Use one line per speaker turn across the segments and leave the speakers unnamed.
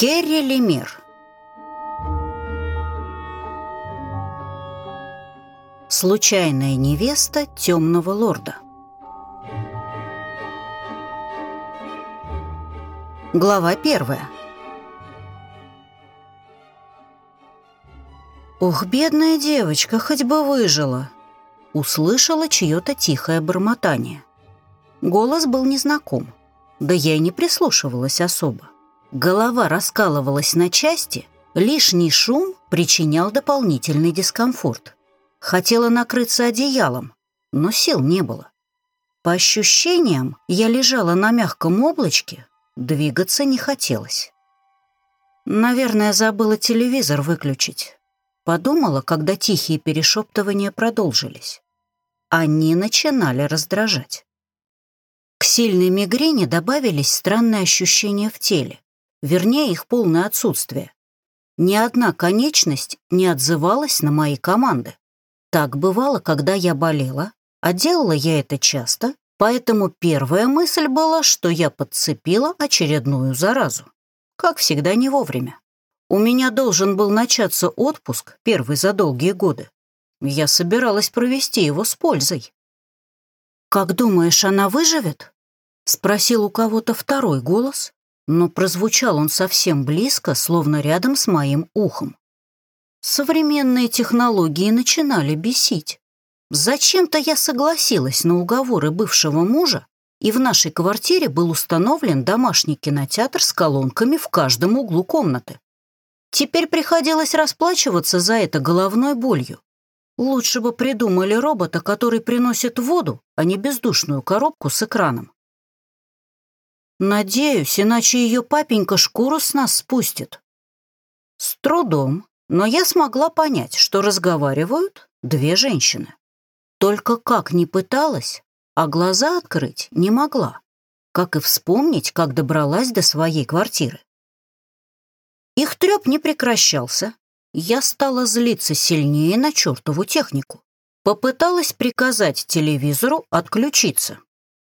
Керри Лемир Случайная невеста темного лорда Глава первая «Ох, бедная девочка, хоть бы выжила!» Услышала чье-то тихое бормотание. Голос был незнаком, да я и не прислушивалась особо. Голова раскалывалась на части, лишний шум причинял дополнительный дискомфорт. Хотела накрыться одеялом, но сил не было. По ощущениям, я лежала на мягком облачке, двигаться не хотелось. Наверное, забыла телевизор выключить. Подумала, когда тихие перешептывания продолжились. Они начинали раздражать. К сильной мигрени добавились странные ощущения в теле, вернее, их полное отсутствие. Ни одна конечность не отзывалась на мои команды. Так бывало, когда я болела, а делала я это часто, поэтому первая мысль была, что я подцепила очередную заразу. Как всегда, не вовремя. У меня должен был начаться отпуск, первый за долгие годы. Я собиралась провести его с пользой. «Как думаешь, она выживет?» — спросил у кого-то второй голос, но прозвучал он совсем близко, словно рядом с моим ухом. Современные технологии начинали бесить. Зачем-то я согласилась на уговоры бывшего мужа, и в нашей квартире был установлен домашний кинотеатр с колонками в каждом углу комнаты. Теперь приходилось расплачиваться за это головной болью. Лучше бы придумали робота, который приносит воду, а не бездушную коробку с экраном. Надеюсь, иначе ее папенька шкуру с нас спустит. С трудом но я смогла понять, что разговаривают две женщины. Только как ни пыталась, а глаза открыть не могла, как и вспомнить, как добралась до своей квартиры. Их треп не прекращался. Я стала злиться сильнее на чертову технику. Попыталась приказать телевизору отключиться,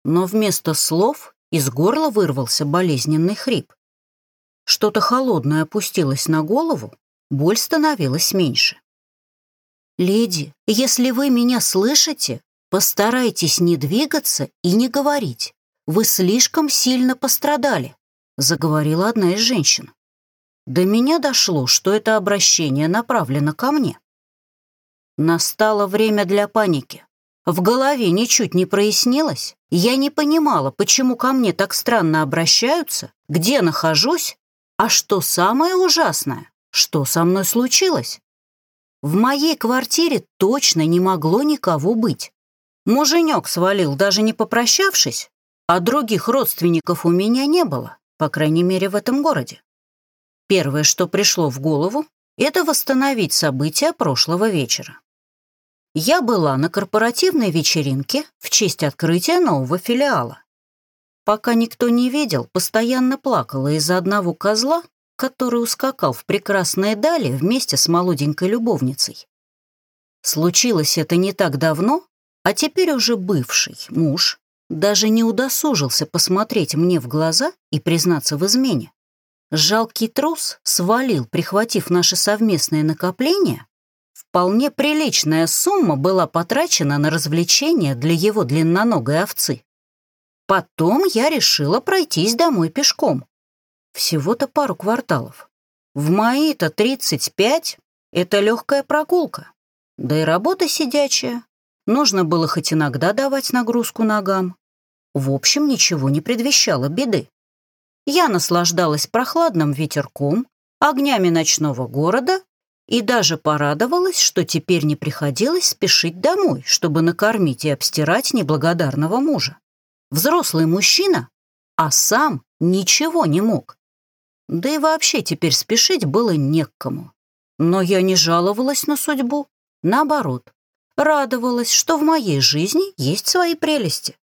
но вместо слов из горла вырвался болезненный хрип. Что-то холодное опустилось на голову, боль становилась меньше. «Леди, если вы меня слышите, постарайтесь не двигаться и не говорить. Вы слишком сильно пострадали», — заговорила одна из женщин. До меня дошло, что это обращение направлено ко мне. Настало время для паники. В голове ничуть не прояснилось. Я не понимала, почему ко мне так странно обращаются, где нахожусь, а что самое ужасное, что со мной случилось? В моей квартире точно не могло никого быть. Муженек свалил, даже не попрощавшись, а других родственников у меня не было, по крайней мере, в этом городе. Первое, что пришло в голову, это восстановить события прошлого вечера. Я была на корпоративной вечеринке в честь открытия нового филиала. Пока никто не видел, постоянно плакала из-за одного козла, который ускакал в прекрасные дали вместе с молоденькой любовницей. Случилось это не так давно, а теперь уже бывший муж даже не удосужился посмотреть мне в глаза и признаться в измене. Жалкий трус свалил, прихватив наше совместное накопление. Вполне приличная сумма была потрачена на развлечения для его длинноногой овцы. Потом я решила пройтись домой пешком. Всего-то пару кварталов. В мои-то 35 — это легкая прогулка. Да и работа сидячая. Нужно было хоть иногда давать нагрузку ногам. В общем, ничего не предвещало беды. Я наслаждалась прохладным ветерком, огнями ночного города и даже порадовалась, что теперь не приходилось спешить домой, чтобы накормить и обстирать неблагодарного мужа. Взрослый мужчина, а сам ничего не мог. Да и вообще теперь спешить было не к кому. Но я не жаловалась на судьбу. Наоборот, радовалась, что в моей жизни есть свои прелести.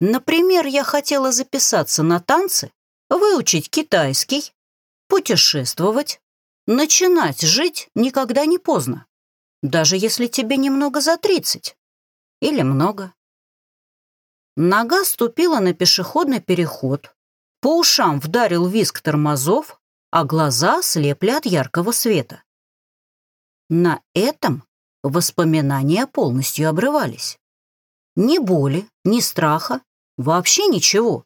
Например, я хотела записаться на танцы, выучить китайский, путешествовать, начинать жить никогда не поздно, даже если тебе немного за тридцать или много. Нога ступила на пешеходный переход, по ушам вдарил визг тормозов, а глаза слепли от яркого света. На этом воспоминания полностью обрывались. Ни боли, ни страха, вообще ничего,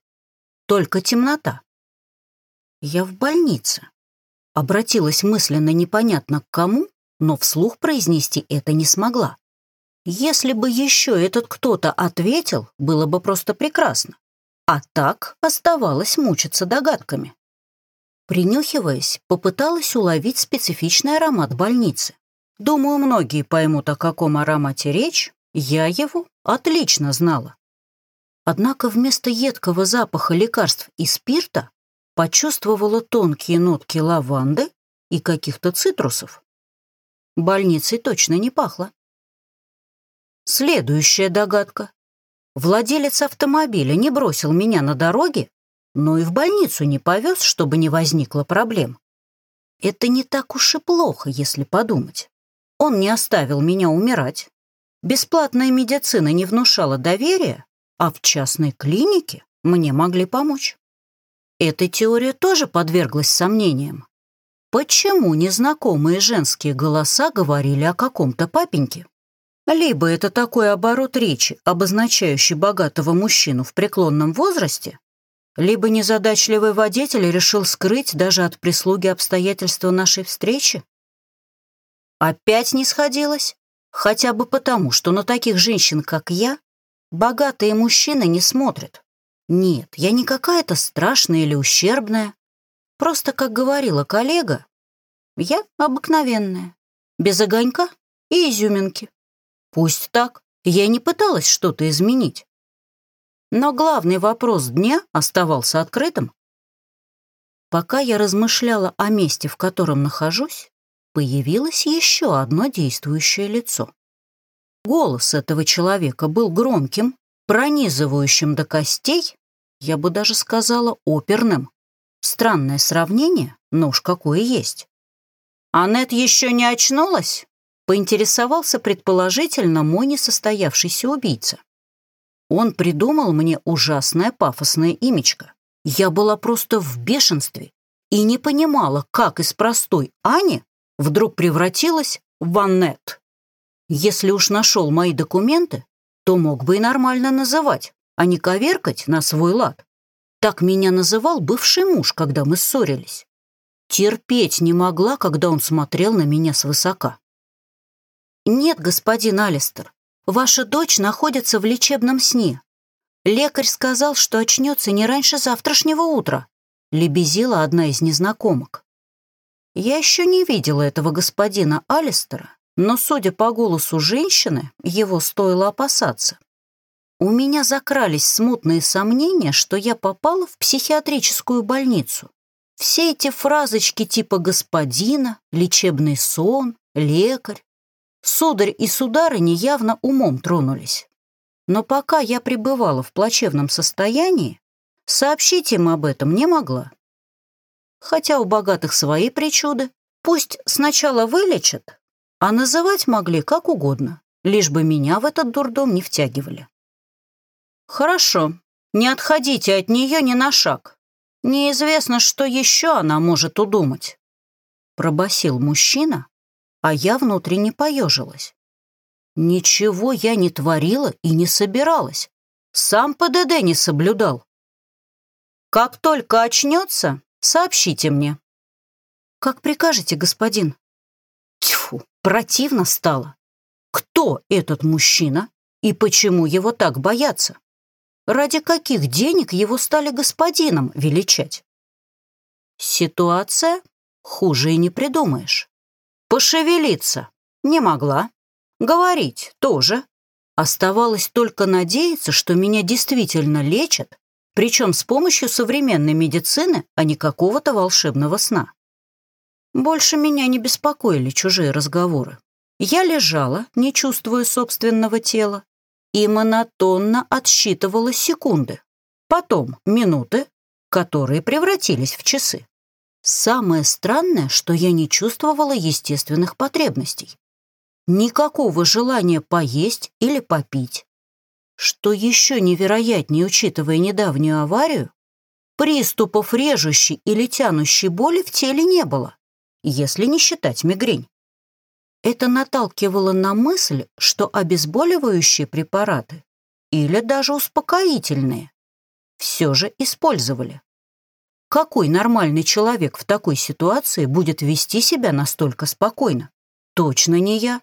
только темнота. Я в больнице. Обратилась мысленно непонятно к кому, но вслух произнести это не смогла. Если бы еще этот кто-то ответил, было бы просто прекрасно. А так оставалось мучиться догадками. Принюхиваясь, попыталась уловить специфичный аромат больницы. Думаю, многие поймут, о каком аромате речь, я его отлично знала. Однако вместо едкого запаха лекарств и спирта почувствовала тонкие нотки лаванды и каких-то цитрусов. Больницей точно не пахло. Следующая догадка. Владелец автомобиля не бросил меня на дороге, но и в больницу не повез, чтобы не возникло проблем. Это не так уж и плохо, если подумать. Он не оставил меня умирать. Бесплатная медицина не внушала доверия, а в частной клинике мне могли помочь. Эта теория тоже подверглась сомнениям. Почему незнакомые женские голоса говорили о каком-то папеньке? Либо это такой оборот речи, обозначающий богатого мужчину в преклонном возрасте, либо незадачливый водитель решил скрыть даже от прислуги обстоятельства нашей встречи. Опять не сходилось, хотя бы потому, что на таких женщин, как я, богатые мужчины не смотрят. Нет, я не какая-то страшная или ущербная. Просто, как говорила коллега, я обыкновенная, без огонька и изюминки. Пусть так, я не пыталась что-то изменить. Но главный вопрос дня оставался открытым. Пока я размышляла о месте, в котором нахожусь, появилось еще одно действующее лицо. Голос этого человека был громким, пронизывающим до костей, я бы даже сказала оперным. Странное сравнение, но уж какое есть. «Аннет еще не очнулась?» — поинтересовался предположительно мой несостоявшийся убийца. Он придумал мне ужасное пафосное имечко. Я была просто в бешенстве и не понимала, как из простой Ани вдруг превратилась в Аннет. Если уж нашел мои документы, то мог бы и нормально называть, а не коверкать на свой лад. Так меня называл бывший муж, когда мы ссорились. Терпеть не могла, когда он смотрел на меня свысока. «Нет, господин Алистер, ваша дочь находится в лечебном сне. Лекарь сказал, что очнется не раньше завтрашнего утра», лебезила одна из незнакомок. Я еще не видела этого господина Алистера, но, судя по голосу женщины, его стоило опасаться. У меня закрались смутные сомнения, что я попала в психиатрическую больницу. Все эти фразочки типа «господина», «лечебный сон», «лекарь». Сударь и сударыни явно умом тронулись. Но пока я пребывала в плачевном состоянии, сообщить им об этом не могла. Хотя у богатых свои причуды, пусть сначала вылечат, а называть могли как угодно, лишь бы меня в этот дурдом не втягивали. «Хорошо, не отходите от нее ни на шаг. Неизвестно, что еще она может удумать», — пробасил мужчина, а я внутренне поежилась. Ничего я не творила и не собиралась. Сам ПДД не соблюдал. Как только очнется, сообщите мне. Как прикажете, господин. Противно стало. Кто этот мужчина и почему его так боятся? Ради каких денег его стали господином величать? Ситуация хуже и не придумаешь. Пошевелиться не могла, говорить тоже. Оставалось только надеяться, что меня действительно лечат, причем с помощью современной медицины, а не какого-то волшебного сна. Больше меня не беспокоили чужие разговоры. Я лежала, не чувствуя собственного тела, и монотонно отсчитывала секунды, потом минуты, которые превратились в часы. Самое странное, что я не чувствовала естественных потребностей. Никакого желания поесть или попить. Что еще невероятнее, учитывая недавнюю аварию, Приступов режущей или тянущей боли в теле не было, если не считать мигрень. Это наталкивало на мысль, что обезболивающие препараты или даже успокоительные все же использовали. Какой нормальный человек в такой ситуации будет вести себя настолько спокойно? Точно не я.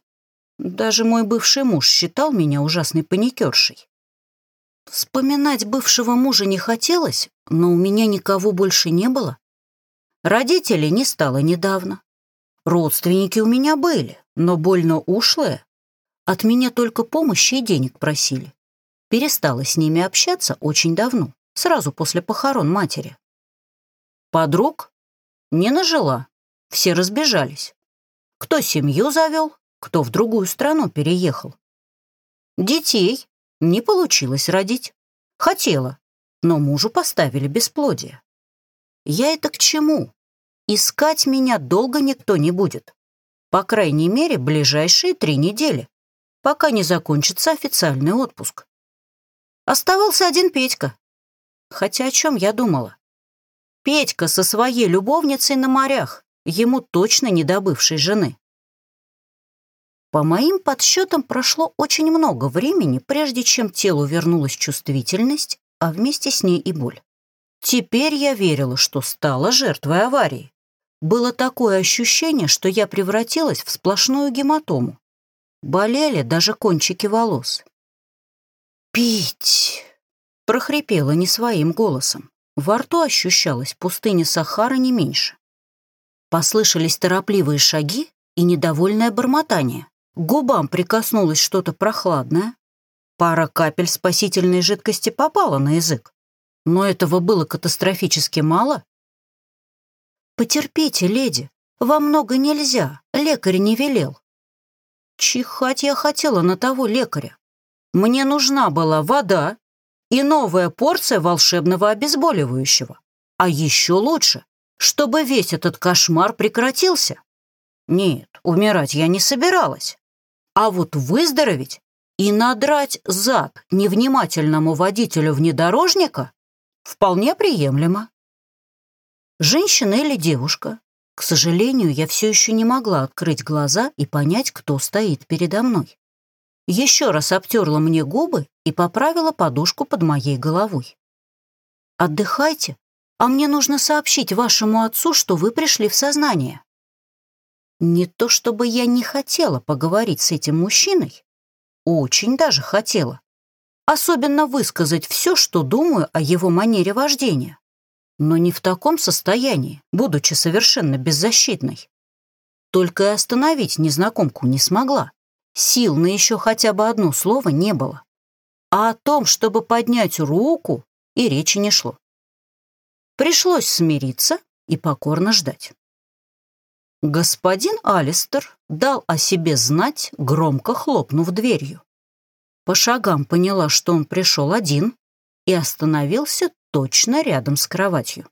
Даже мой бывший муж считал меня ужасной паникершей. Вспоминать бывшего мужа не хотелось, но у меня никого больше не было. Родителей не стало недавно. Родственники у меня были, но больно ушлые. От меня только помощи и денег просили. Перестала с ними общаться очень давно, сразу после похорон матери. Подруг не нажила, все разбежались. Кто семью завел, кто в другую страну переехал. Детей не получилось родить. Хотела, но мужу поставили бесплодие. Я это к чему? Искать меня долго никто не будет. По крайней мере, ближайшие три недели, пока не закончится официальный отпуск. Оставался один Петька. Хотя о чем я думала? Петька со своей любовницей на морях, ему точно не добывшей жены. По моим подсчетам прошло очень много времени, прежде чем телу вернулась чувствительность, а вместе с ней и боль. Теперь я верила, что стала жертвой аварии. Было такое ощущение, что я превратилась в сплошную гематому. Болели даже кончики волос. «Пить!» — прохрипела не своим голосом. Во рту ощущалась пустыня Сахара не меньше. Послышались торопливые шаги и недовольное бормотание. К губам прикоснулось что-то прохладное. Пара капель спасительной жидкости попала на язык. Но этого было катастрофически мало. «Потерпите, леди, вам много нельзя, лекарь не велел». Чихать я хотела на того лекаря. Мне нужна была вода и новая порция волшебного обезболивающего. А еще лучше, чтобы весь этот кошмар прекратился. Нет, умирать я не собиралась. А вот выздороветь и надрать зад невнимательному водителю внедорожника вполне приемлемо. Женщина или девушка? К сожалению, я все еще не могла открыть глаза и понять, кто стоит передо мной. Еще раз обтерла мне губы и поправила подушку под моей головой. «Отдыхайте, а мне нужно сообщить вашему отцу, что вы пришли в сознание». Не то чтобы я не хотела поговорить с этим мужчиной, очень даже хотела. Особенно высказать все, что думаю о его манере вождения. Но не в таком состоянии, будучи совершенно беззащитной. Только и остановить незнакомку не смогла. Сил на еще хотя бы одно слово не было. А о том, чтобы поднять руку, и речи не шло. Пришлось смириться и покорно ждать. Господин Алистер дал о себе знать, громко хлопнув дверью. По шагам поняла, что он пришел один и остановился точно рядом с кроватью.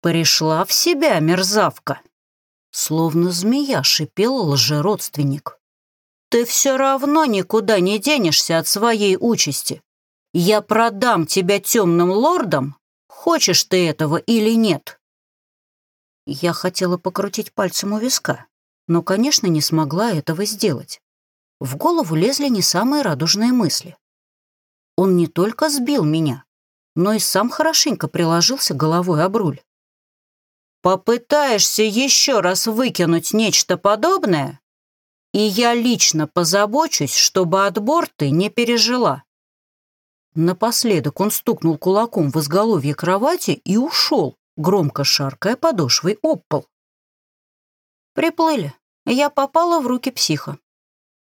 «Пришла в себя, мерзавка!» Словно змея шипел лжеродственник. «Ты все равно никуда не денешься от своей участи. Я продам тебя темным лордам, хочешь ты этого или нет». Я хотела покрутить пальцем у виска, но, конечно, не смогла этого сделать. В голову лезли не самые радужные мысли. Он не только сбил меня, но и сам хорошенько приложился головой об руль. «Попытаешься еще раз выкинуть нечто подобное, и я лично позабочусь, чтобы отбор ты не пережила». Напоследок он стукнул кулаком в изголовье кровати и ушел, громко шаркая подошвой об пол. Приплыли. Я попала в руки психа.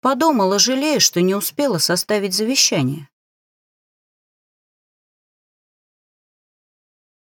Подумала, жалея, что не успела составить завещание.